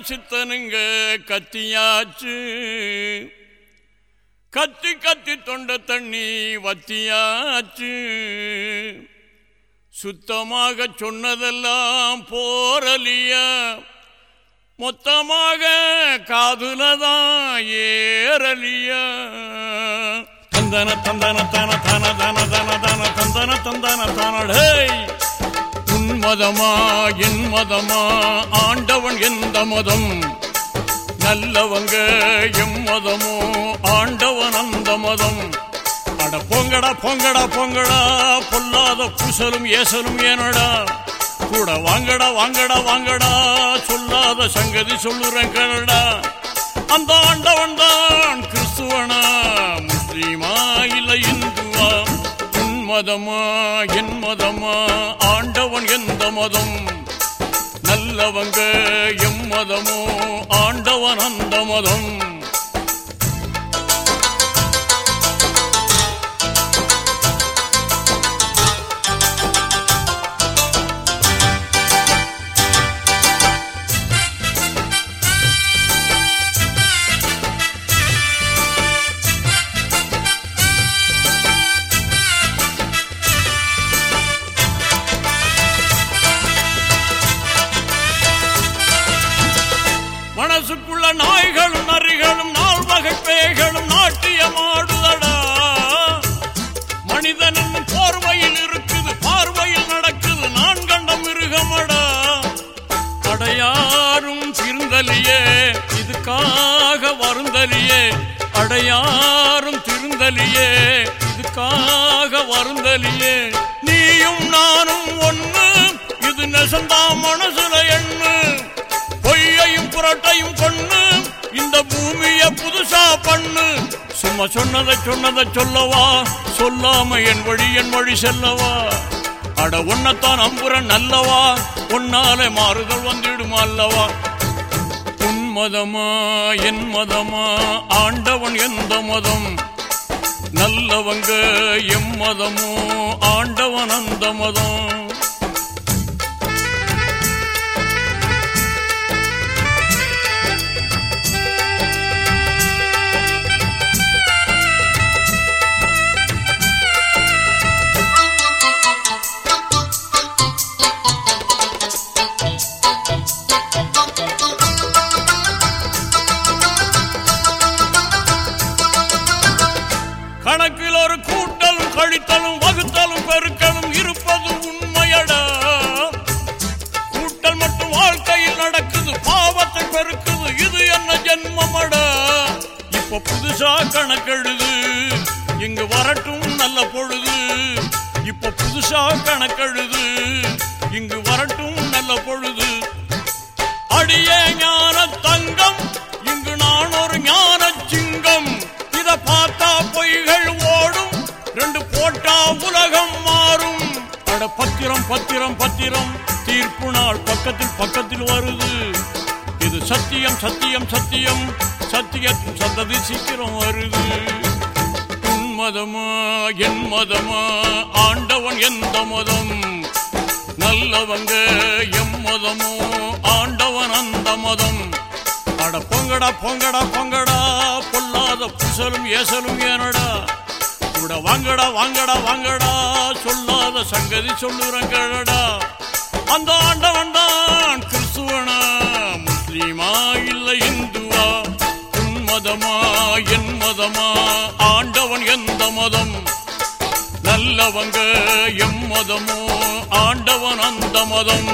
சித்தனுங்க கத்தியாச்சு. கத்தி கத்தி தொண்ட தண்ணி வத்தியாச்சு. சுத்தமாக சொன்னதெல்லாம் போரலியா. மொத்தமாக காதுலதான் ஏறலியா. தந்தன தந்தன தன தன தன தன தன தந்தன தந்தன தனடே மதமா என் மதமா ஆண்டவன் எந்த மதம்? நல்லவங்க எம் மதமோ ஆண்டவன் அந்த மதம்? அட பொங்கடா பொங்கடா பொங்கடா பொல்லாத புசலும் ஏசலும் ஏனடா? கூட வாங்கடா வாங்கடா வாங்கடா சொல்லாத சங்கதி சொல்லுறேன் கனடா அந்த ஆண்டவன் தான் கிறிஸ்துவனா முஸ்லீமா மதமா என் மதமா? ஆண்டவன் எந்த மதம்? நல்லவங்க எம் மதமோ? ஆண்டவன் அந்த மதம். வருந்தலியே அடையாரும் திருந்தலியே. இதுக்காக வருந்தலியே. நீயும் நானும் ஒண்ணு. இது நெசந்தா மனசுல எண்ணு. பொய்யையும் புரட்டையும் கொண்ணு. இந்த பூமிய புதுசா பண்ணு. சும்மா சொன்னதை சொன்னதை சொல்லவா? சொல்லாம என் வழி என் வழி செல்லவா? அட உன்னத்தான் அம்புரன் நல்லவா உன்னாலே மாறுதல் வந்துடுமா அல்லவா? மதமா என் மதமா ஆண்டவன் எந்த மதம்? நல்லவங்க எம் மதமோ ஆண்டவன் அந்த மதம். இப்ப புதுசா கணக்கெழுது. இங்கு வரட்டும் நல்ல பொழுது. இப்ப புதுசா கணக்கெழுது. இங்கு வரட்டும் நல்ல பொழுது. அடியே ஞான தங்கம் இங்கு நான் ஒரு ஞான சிங்கம். இத பார்த்தா பொய்கள் ஓடும் ரெண்டு போட்டா உலகம் மாறும். அட பத்திரம் பத்திரம் பத்திரம் தீர்ப்பு நாள் பக்கத்தில் பக்கத்தில் வருது. இது சத்தியம் சத்தியம் சத்தியம். சத்தியத்தின் சந்ததி சீக்கிரம் வருது. உன் மதமா என் மதமா? ஆண்டவன் எந்த மதம்? நல்லவங்க எம் மதமோ? ஆண்டவன் அந்த மதம். அட பொங்கடா பொங்கடா பொங்கடா. பொல்லாத புசலும் ஏசலும் ஏனடா. கூட வாங்கடா வாங்கடா வாங்கடா. சொல்லாத சங்கதி சொல்லுறங்கடா அந்த ஆண்டவன் தான் கிறிஸ்துவனா? முஸ்லிமா இல்ல இந்துவா? உன் மதமா என் மதமா? ஆண்டவன் எந்த மதம்? நல்லவங்க எம் மதமோ? ஆண்டவன் அந்த மதம்.